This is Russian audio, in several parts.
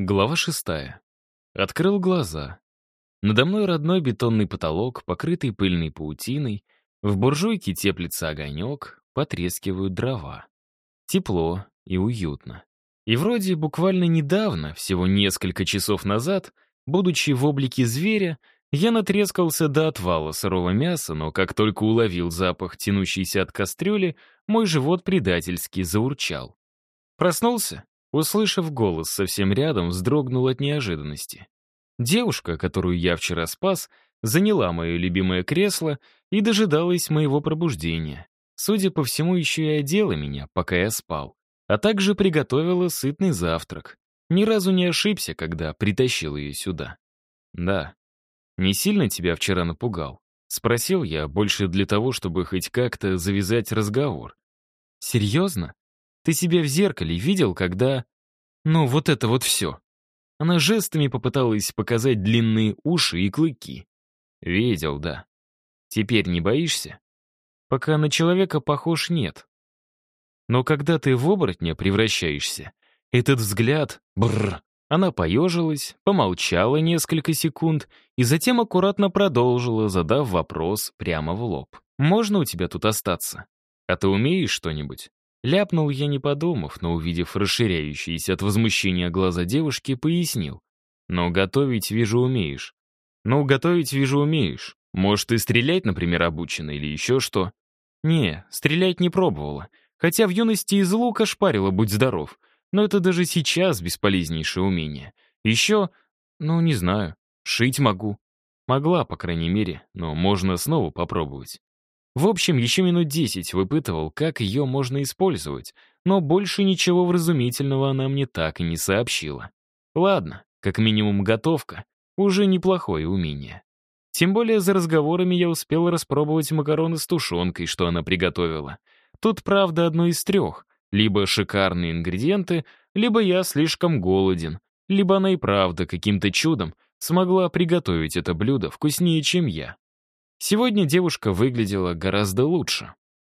Глава шестая. Открыл глаза. Надо мной родной бетонный потолок, покрытый пыльной паутиной. В буржуйке теплится огонек, потрескивают дрова. Тепло и уютно. И вроде буквально недавно, всего несколько часов назад, будучи в облике зверя, я натрескался до отвала сырого мяса, но как только уловил запах, тянущийся от кастрюли, мой живот предательски заурчал. Проснулся? Услышав голос совсем рядом, вздрогнул от неожиданности. Девушка, которую я вчера спас, заняла мое любимое кресло и дожидалась моего пробуждения. Судя по всему, еще и одела меня, пока я спал, а также приготовила сытный завтрак. Ни разу не ошибся, когда притащил ее сюда. «Да. Не сильно тебя вчера напугал?» Спросил я, больше для того, чтобы хоть как-то завязать разговор. «Серьезно?» Ты себя в зеркале видел, когда... Ну, вот это вот все. Она жестами попыталась показать длинные уши и клыки. Видел, да. Теперь не боишься? Пока на человека похож нет. Но когда ты в оборотня превращаешься, этот взгляд... Бррр. Она поежилась, помолчала несколько секунд и затем аккуратно продолжила, задав вопрос прямо в лоб. «Можно у тебя тут остаться? А ты умеешь что-нибудь?» Ляпнул я, не подумав, но, увидев расширяющиеся от возмущения глаза девушки, пояснил. «Но готовить, вижу, умеешь». «Ну, готовить, вижу, умеешь. Может, и стрелять, например, обучена или еще что?» «Не, стрелять не пробовала. Хотя в юности из лука шпарила, будь здоров. Но это даже сейчас бесполезнейшее умение. Еще, ну, не знаю, шить могу. Могла, по крайней мере, но можно снова попробовать. В общем, еще минут десять выпытывал, как ее можно использовать, но больше ничего вразумительного она мне так и не сообщила. Ладно, как минимум готовка — уже неплохое умение. Тем более за разговорами я успел распробовать макароны с тушенкой, что она приготовила. Тут, правда, одно из трех. Либо шикарные ингредиенты, либо я слишком голоден, либо она и правда каким-то чудом смогла приготовить это блюдо вкуснее, чем я. Сегодня девушка выглядела гораздо лучше.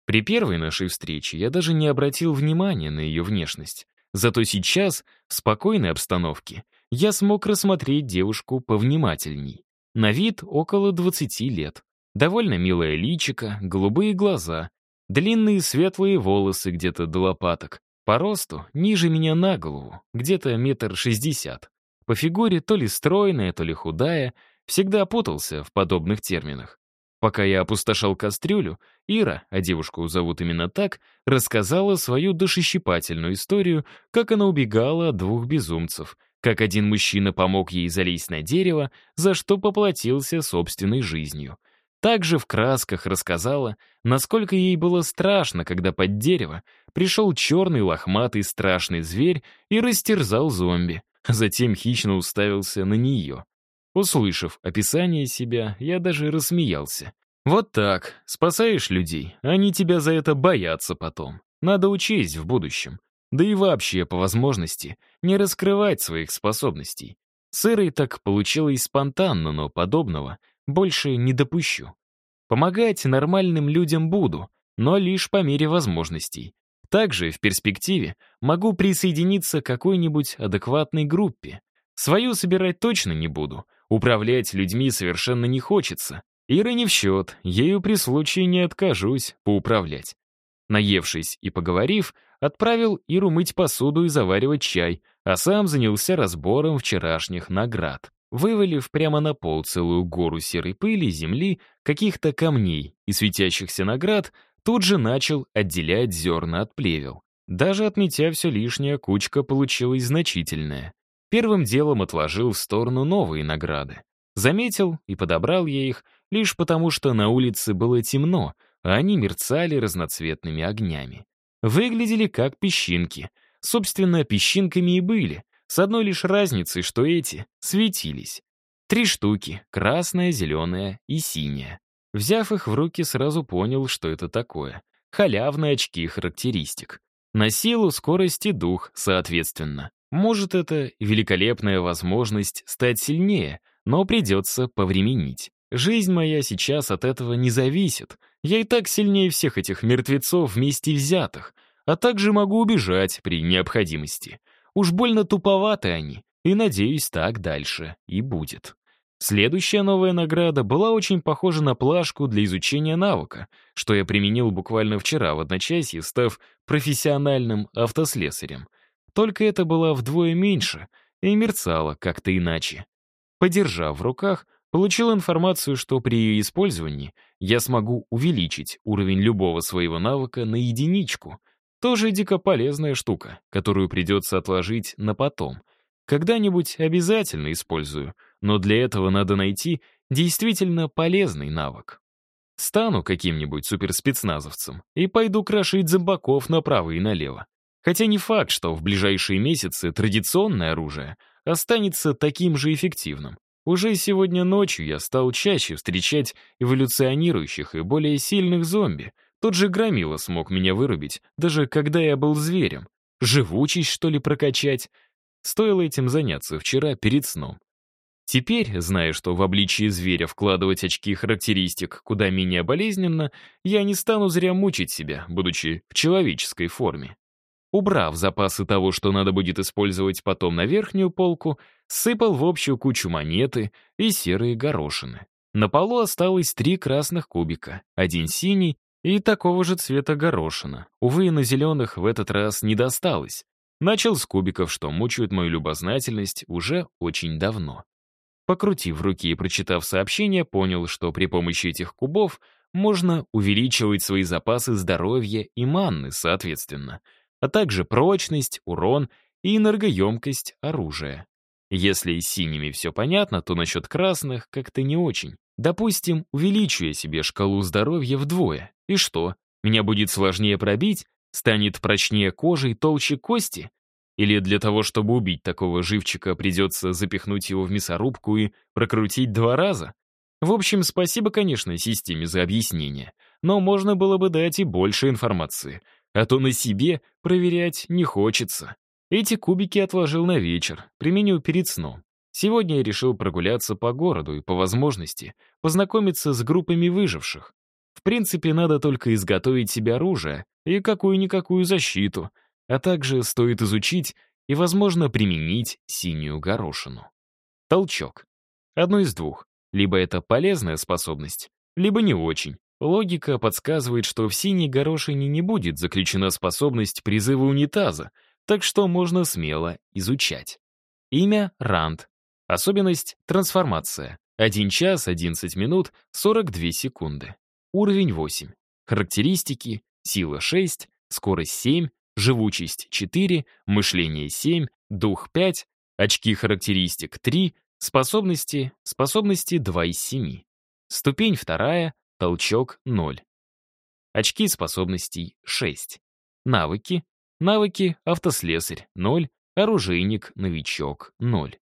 При первой нашей встрече я даже не обратил внимания на ее внешность. Зато сейчас, в спокойной обстановке, я смог рассмотреть девушку повнимательней. На вид около 20 лет. Довольно милая личика, голубые глаза, длинные светлые волосы где-то до лопаток. По росту ниже меня на голову, где-то метр шестьдесят. По фигуре то ли стройная, то ли худая, всегда путался в подобных терминах. Пока я опустошал кастрюлю, Ира, а девушку зовут именно так, рассказала свою душещипательную историю, как она убегала от двух безумцев, как один мужчина помог ей залезть на дерево, за что поплатился собственной жизнью. Также в красках рассказала, насколько ей было страшно, когда под дерево пришел черный лохматый страшный зверь и растерзал зомби, затем хищно уставился на нее. Услышав описание себя, я даже рассмеялся. Вот так, спасаешь людей, они тебя за это боятся потом. Надо учесть в будущем. Да и вообще, по возможности, не раскрывать своих способностей. С так получилось спонтанно, но подобного больше не допущу. Помогать нормальным людям буду, но лишь по мере возможностей. Также в перспективе могу присоединиться к какой-нибудь адекватной группе. Свою собирать точно не буду — Управлять людьми совершенно не хочется. Ира не в счет, ею при случае не откажусь поуправлять. Наевшись и поговорив, отправил Иру мыть посуду и заваривать чай, а сам занялся разбором вчерашних наград. Вывалив прямо на пол целую гору серой пыли, земли, каких-то камней и светящихся наград, тут же начал отделять зерна от плевел. Даже отметя все лишнее, кучка получилась значительная. Первым делом отложил в сторону новые награды. Заметил и подобрал я их лишь потому, что на улице было темно, а они мерцали разноцветными огнями. Выглядели как песчинки. Собственно, песчинками и были, с одной лишь разницей, что эти светились. Три штуки — красная, зеленая и синяя. Взяв их в руки, сразу понял, что это такое. Халявные очки характеристик. На силу, скорость и дух, соответственно. Может, это великолепная возможность стать сильнее, но придется повременить. Жизнь моя сейчас от этого не зависит. Я и так сильнее всех этих мертвецов вместе взятых, а также могу убежать при необходимости. Уж больно туповаты они, и, надеюсь, так дальше и будет. Следующая новая награда была очень похожа на плашку для изучения навыка, что я применил буквально вчера в одночасье, став профессиональным автослесарем. Только это было вдвое меньше и мерцало как-то иначе. Подержав в руках, получил информацию, что при ее использовании я смогу увеличить уровень любого своего навыка на единичку. Тоже дико полезная штука, которую придется отложить на потом. Когда-нибудь обязательно использую — но для этого надо найти действительно полезный навык. Стану каким-нибудь суперспецназовцем и пойду крошить зомбаков направо и налево. Хотя не факт, что в ближайшие месяцы традиционное оружие останется таким же эффективным. Уже сегодня ночью я стал чаще встречать эволюционирующих и более сильных зомби. Тот же Громила смог меня вырубить, даже когда я был зверем. Живучесть, что ли, прокачать? Стоило этим заняться вчера перед сном. Теперь, зная, что в обличии зверя вкладывать очки характеристик куда менее болезненно, я не стану зря мучить себя, будучи в человеческой форме. Убрав запасы того, что надо будет использовать потом на верхнюю полку, сыпал в общую кучу монеты и серые горошины. На полу осталось три красных кубика, один синий и такого же цвета горошина. Увы, на зеленых в этот раз не досталось. Начал с кубиков, что мучают мою любознательность уже очень давно. Покрутив руки и прочитав сообщение, понял, что при помощи этих кубов можно увеличивать свои запасы здоровья и манны, соответственно, а также прочность, урон и энергоемкость оружия. Если с синими все понятно, то насчет красных как-то не очень. Допустим, увеличу я себе шкалу здоровья вдвое. И что, меня будет сложнее пробить? Станет прочнее кожи и толще кости? Или для того, чтобы убить такого живчика, придется запихнуть его в мясорубку и прокрутить два раза? В общем, спасибо, конечно, системе за объяснение. Но можно было бы дать и больше информации. А то на себе проверять не хочется. Эти кубики отложил на вечер, применю перед сном. Сегодня я решил прогуляться по городу и, по возможности, познакомиться с группами выживших. В принципе, надо только изготовить себе оружие и какую-никакую защиту — а также стоит изучить и, возможно, применить синюю горошину. Толчок. Одно из двух. Либо это полезная способность, либо не очень. Логика подсказывает, что в синей горошине не будет заключена способность призыва унитаза, так что можно смело изучать. Имя — Ранд. Особенность — трансформация. 1 час 11 минут 42 секунды. Уровень 8. Характеристики — сила 6, скорость 7, живучесть 4, мышление 7, дух 5, очки характеристик 3, способности, способности 2 из 7. Ступень 2, толчок 0. Очки способностей 6. Навыки. Навыки автослесарь 0, оружейник, новичок 0.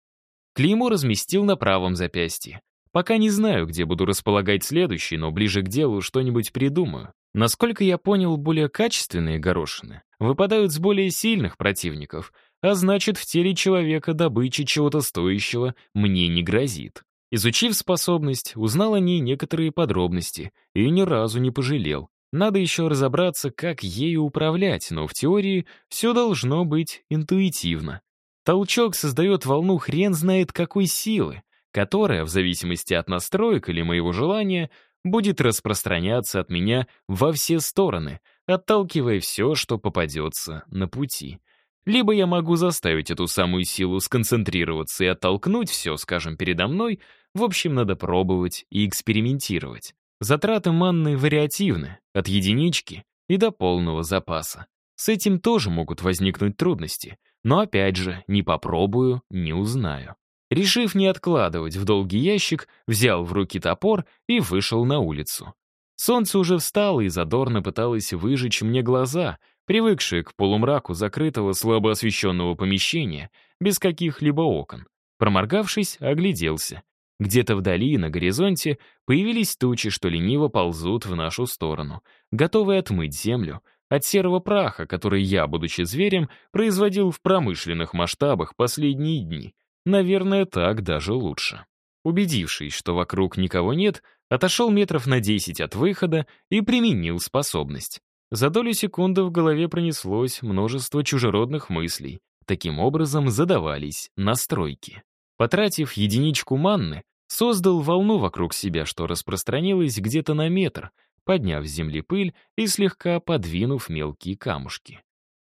Клеймо разместил на правом запястье. Пока не знаю, где буду располагать следующий, но ближе к делу что-нибудь придумаю. Насколько я понял, более качественные горошины выпадают с более сильных противников, а значит, в теле человека добычи чего-то стоящего мне не грозит. Изучив способность, узнал о ней некоторые подробности и ни разу не пожалел. Надо еще разобраться, как ею управлять, но в теории все должно быть интуитивно. Толчок создает волну хрен знает какой силы, которая, в зависимости от настроек или моего желания, будет распространяться от меня во все стороны, отталкивая все, что попадется на пути. Либо я могу заставить эту самую силу сконцентрироваться и оттолкнуть все, скажем, передо мной, в общем, надо пробовать и экспериментировать. Затраты манны вариативны, от единички и до полного запаса. С этим тоже могут возникнуть трудности, но опять же, не попробую, не узнаю. Решив не откладывать в долгий ящик, взял в руки топор и вышел на улицу. Солнце уже встало и задорно пыталось выжечь мне глаза, привыкшие к полумраку закрытого слабо освещенного помещения, без каких-либо окон. Проморгавшись, огляделся. Где-то вдали, на горизонте, появились тучи, что лениво ползут в нашу сторону, готовые отмыть землю от серого праха, который я, будучи зверем, производил в промышленных масштабах последние дни — Наверное, так даже лучше. Убедившись, что вокруг никого нет, отошел метров на 10 от выхода и применил способность. За долю секунды в голове пронеслось множество чужеродных мыслей. Таким образом задавались настройки. Потратив единичку манны, создал волну вокруг себя, что распространилась где-то на метр, подняв с земли пыль и слегка подвинув мелкие камушки.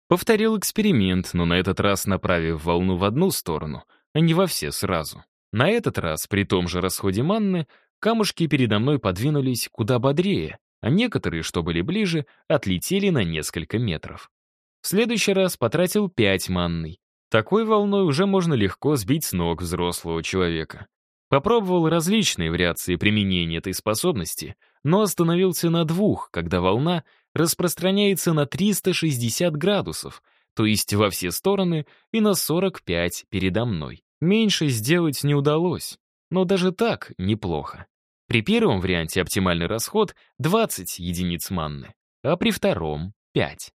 Повторил эксперимент, но на этот раз направив волну в одну сторону, а не во все сразу. На этот раз, при том же расходе манны, камушки передо мной подвинулись куда бодрее, а некоторые, что были ближе, отлетели на несколько метров. В следующий раз потратил пять манной. Такой волной уже можно легко сбить с ног взрослого человека. Попробовал различные вариации применения этой способности, но остановился на двух, когда волна распространяется на 360 градусов, то есть во все стороны и на 45 передо мной. Меньше сделать не удалось, но даже так неплохо. При первом варианте оптимальный расход 20 единиц манны, а при втором — 5.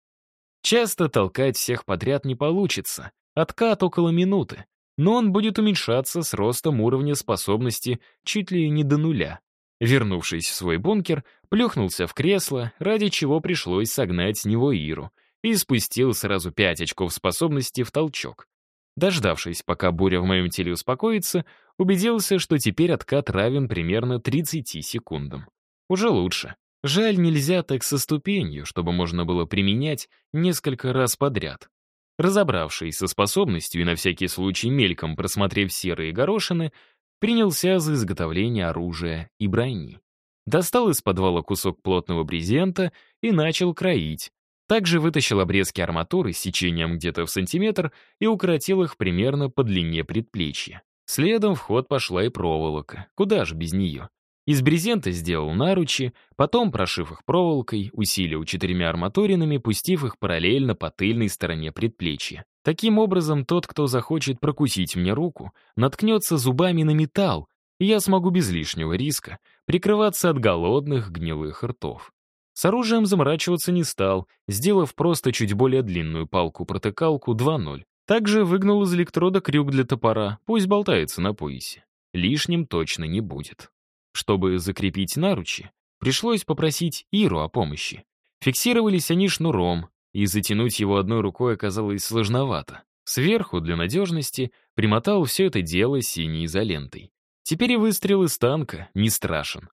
Часто толкать всех подряд не получится, откат около минуты, но он будет уменьшаться с ростом уровня способности чуть ли не до нуля. Вернувшись в свой бункер, плюхнулся в кресло, ради чего пришлось согнать с него Иру, и спустил сразу пять очков способности в толчок. Дождавшись, пока буря в моем теле успокоится, убедился, что теперь откат равен примерно 30 секундам. Уже лучше. Жаль, нельзя так со ступенью, чтобы можно было применять несколько раз подряд. Разобравшись со способностью и на всякий случай мельком просмотрев серые горошины, принялся за изготовление оружия и брони. Достал из подвала кусок плотного брезента и начал кроить. Также вытащил обрезки арматуры с сечением где-то в сантиметр и укоротил их примерно по длине предплечья. Следом в ход пошла и проволока. Куда же без нее? Из брезента сделал наручи, потом, прошив их проволокой, усилил четырьмя арматуринами, пустив их параллельно по тыльной стороне предплечья. Таким образом, тот, кто захочет прокусить мне руку, наткнется зубами на металл, и я смогу без лишнего риска прикрываться от голодных гнилых ртов. С оружием заморачиваться не стал, сделав просто чуть более длинную палку-протыкалку 2.0. Также выгнал из электрода крюк для топора, пусть болтается на поясе. Лишним точно не будет. Чтобы закрепить наручи, пришлось попросить Иру о помощи. Фиксировались они шнуром, и затянуть его одной рукой оказалось сложновато. Сверху, для надежности, примотал все это дело синей изолентой. Теперь и выстрел из танка не страшен.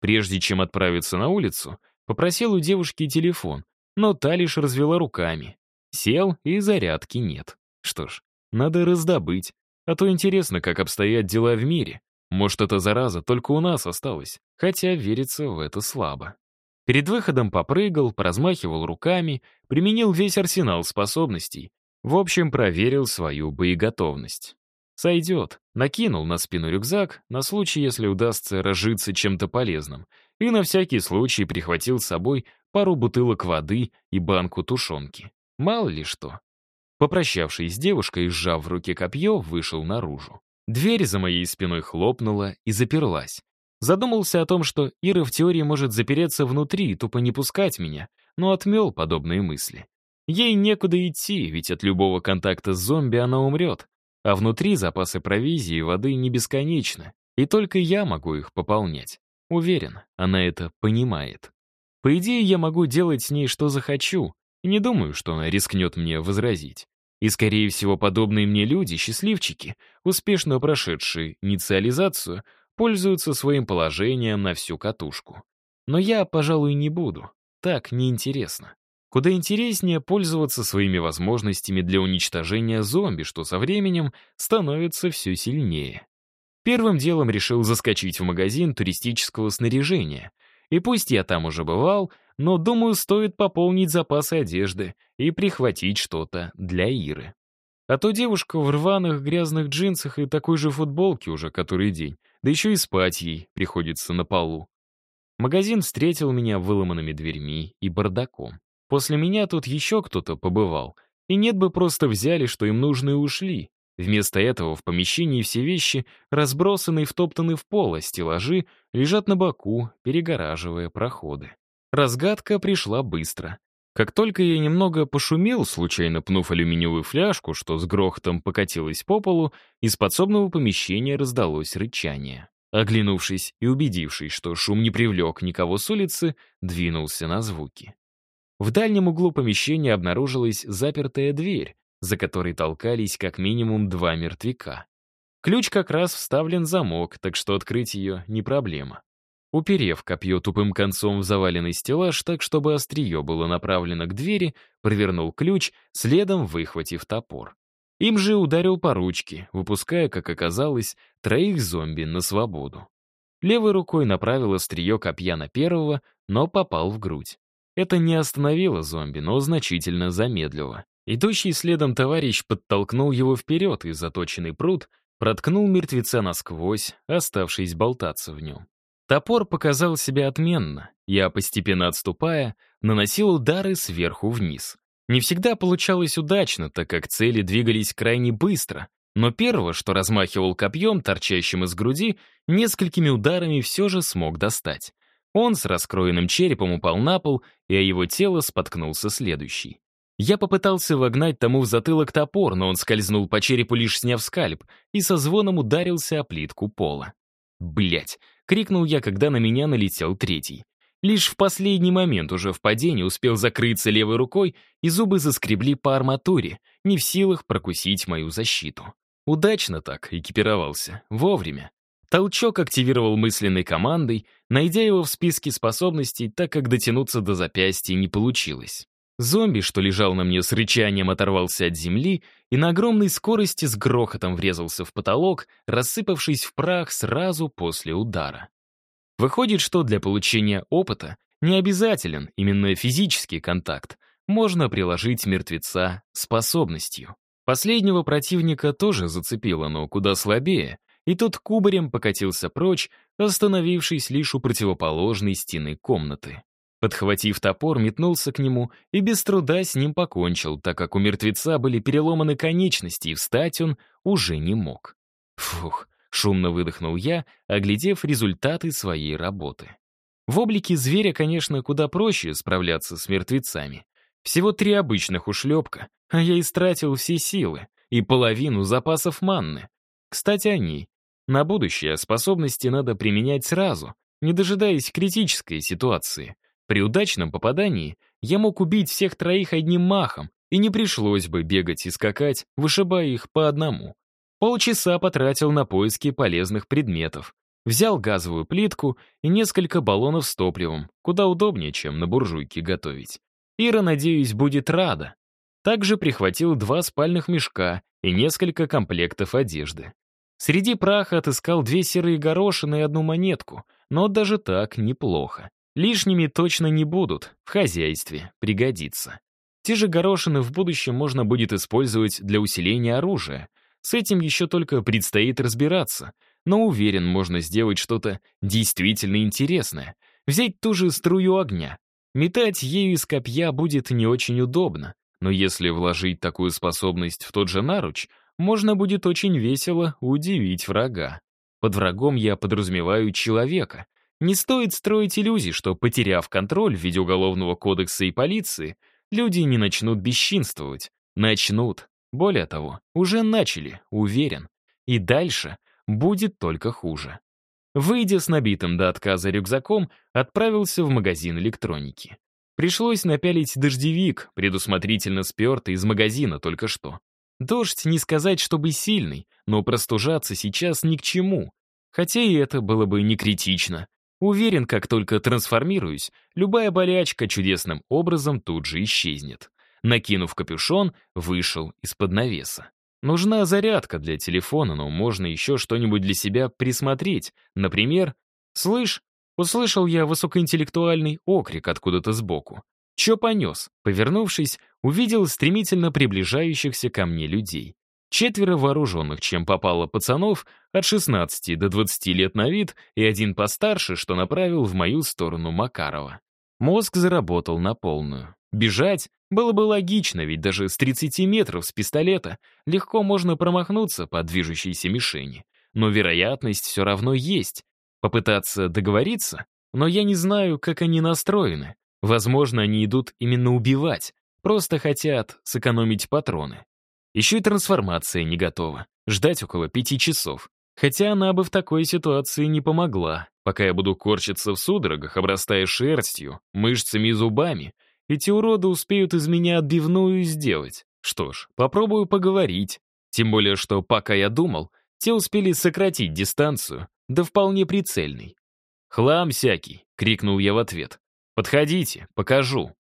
Прежде чем отправиться на улицу, попросил у девушки телефон, но та лишь развела руками. Сел, и зарядки нет. Что ж, надо раздобыть, а то интересно, как обстоят дела в мире. Может, эта зараза только у нас осталась, хотя верится в это слабо. Перед выходом попрыгал, поразмахивал руками, применил весь арсенал способностей. В общем, проверил свою боеготовность. Сойдет. Накинул на спину рюкзак, на случай, если удастся разжиться чем-то полезным, и на всякий случай прихватил с собой пару бутылок воды и банку тушенки. Мало ли что. Попрощавшись с девушкой, сжав в руке копье, вышел наружу. Дверь за моей спиной хлопнула и заперлась. Задумался о том, что Ира в теории может запереться внутри и тупо не пускать меня, но отмел подобные мысли. Ей некуда идти, ведь от любого контакта с зомби она умрет. А внутри запасы провизии и воды не бесконечны, и только я могу их пополнять. Уверен, она это понимает. По идее, я могу делать с ней что захочу, и не думаю, что она рискнет мне возразить. И, скорее всего, подобные мне люди, счастливчики, успешно прошедшие инициализацию, пользуются своим положением на всю катушку. Но я, пожалуй, не буду. Так неинтересно. Куда интереснее пользоваться своими возможностями для уничтожения зомби, что со временем становится все сильнее. Первым делом решил заскочить в магазин туристического снаряжения. И пусть я там уже бывал, но, думаю, стоит пополнить запасы одежды и прихватить что-то для Иры. А то девушка в рваных грязных джинсах и такой же футболке уже который день, да еще и спать ей приходится на полу. Магазин встретил меня выломанными дверьми и бардаком. После меня тут еще кто-то побывал, и нет бы просто взяли, что им нужно, и ушли. Вместо этого в помещении все вещи, разбросанные и втоптаны в пол, а стеллажи лежат на боку, перегораживая проходы. Разгадка пришла быстро. Как только я немного пошумел, случайно пнув алюминиевую фляжку, что с грохотом покатилась по полу, из подсобного помещения раздалось рычание. Оглянувшись и убедившись, что шум не привлек никого с улицы, двинулся на звуки. В дальнем углу помещения обнаружилась запертая дверь, за которой толкались как минимум два мертвяка. Ключ как раз вставлен в замок, так что открыть ее не проблема. Уперев копье тупым концом в заваленный стеллаж так, чтобы острие было направлено к двери, провернул ключ, следом выхватив топор. Им же ударил по ручке, выпуская, как оказалось, троих зомби на свободу. Левой рукой направил острие копья на первого, но попал в грудь. Это не остановило зомби, но значительно замедлило. Идущий следом товарищ подтолкнул его вперед, и заточенный пруд проткнул мертвеца насквозь, оставшись болтаться в нем. Топор показал себя отменно. Я, постепенно отступая, наносил удары сверху вниз. Не всегда получалось удачно, так как цели двигались крайне быстро, но первого, что размахивал копьем, торчащим из груди, несколькими ударами все же смог достать. Он с раскроенным черепом упал на пол, и о его тело споткнулся следующий. Я попытался вогнать тому в затылок топор, но он скользнул по черепу, лишь сняв скальп, и со звоном ударился о плитку пола. Блять! крикнул я, когда на меня налетел третий. Лишь в последний момент уже в падении успел закрыться левой рукой, и зубы заскребли по арматуре, не в силах прокусить мою защиту. Удачно так экипировался, вовремя. Толчок активировал мысленной командой, найдя его в списке способностей, так как дотянуться до запястья не получилось. Зомби, что лежал на мне с рычанием, оторвался от земли и на огромной скорости с грохотом врезался в потолок, рассыпавшись в прах сразу после удара. Выходит, что для получения опыта не обязателен именно физический контакт, можно приложить мертвеца способностью. Последнего противника тоже зацепило, но куда слабее, и тот кубарем покатился прочь, остановившись лишь у противоположной стены комнаты. Подхватив топор, метнулся к нему и без труда с ним покончил, так как у мертвеца были переломаны конечности, и встать он уже не мог. Фух, шумно выдохнул я, оглядев результаты своей работы. В облике зверя, конечно, куда проще справляться с мертвецами. Всего три обычных ушлепка, а я истратил все силы и половину запасов манны. Кстати, о ней. На будущее способности надо применять сразу, не дожидаясь критической ситуации. При удачном попадании я мог убить всех троих одним махом, и не пришлось бы бегать и скакать, вышибая их по одному. Полчаса потратил на поиски полезных предметов. Взял газовую плитку и несколько баллонов с топливом, куда удобнее, чем на буржуйке готовить. Ира, надеюсь, будет рада. Также прихватил два спальных мешка и несколько комплектов одежды. Среди праха отыскал две серые горошины и одну монетку, но даже так неплохо. Лишними точно не будут, в хозяйстве пригодится. Те же горошины в будущем можно будет использовать для усиления оружия. С этим еще только предстоит разбираться, но уверен, можно сделать что-то действительно интересное. Взять ту же струю огня. Метать ею из копья будет не очень удобно, но если вложить такую способность в тот же наруч, можно будет очень весело удивить врага. Под врагом я подразумеваю человека — не стоит строить иллюзий, что, потеряв контроль в виде уголовного кодекса и полиции, люди не начнут бесчинствовать. Начнут. Более того, уже начали, уверен. И дальше будет только хуже. Выйдя с набитым до отказа рюкзаком, отправился в магазин электроники. Пришлось напялить дождевик, предусмотрительно спертый из магазина только что. Дождь не сказать, чтобы сильный, но простужаться сейчас ни к чему. Хотя и это было бы не критично. Уверен, как только трансформируюсь, любая болячка чудесным образом тут же исчезнет. Накинув капюшон, вышел из-под навеса. Нужна зарядка для телефона, но можно еще что-нибудь для себя присмотреть. Например, «Слышь!» Услышал я высокоинтеллектуальный окрик откуда-то сбоку. Чё понес? Повернувшись, увидел стремительно приближающихся ко мне людей. Четверо вооруженных, чем попало пацанов, от 16 до 20 лет на вид, и один постарше, что направил в мою сторону Макарова. Мозг заработал на полную. Бежать было бы логично, ведь даже с 30 метров с пистолета легко можно промахнуться по движущейся мишени. Но вероятность все равно есть. Попытаться договориться? Но я не знаю, как они настроены. Возможно, они идут именно убивать, просто хотят сэкономить патроны. Еще и трансформация не готова. Ждать около пяти часов. Хотя она бы в такой ситуации не помогла. Пока я буду корчиться в судорогах, обрастая шерстью, мышцами и зубами, эти уроды успеют из меня отбивную сделать. Что ж, попробую поговорить. Тем более, что пока я думал, те успели сократить дистанцию, да вполне прицельный. «Хлам всякий!» — крикнул я в ответ. «Подходите, покажу!»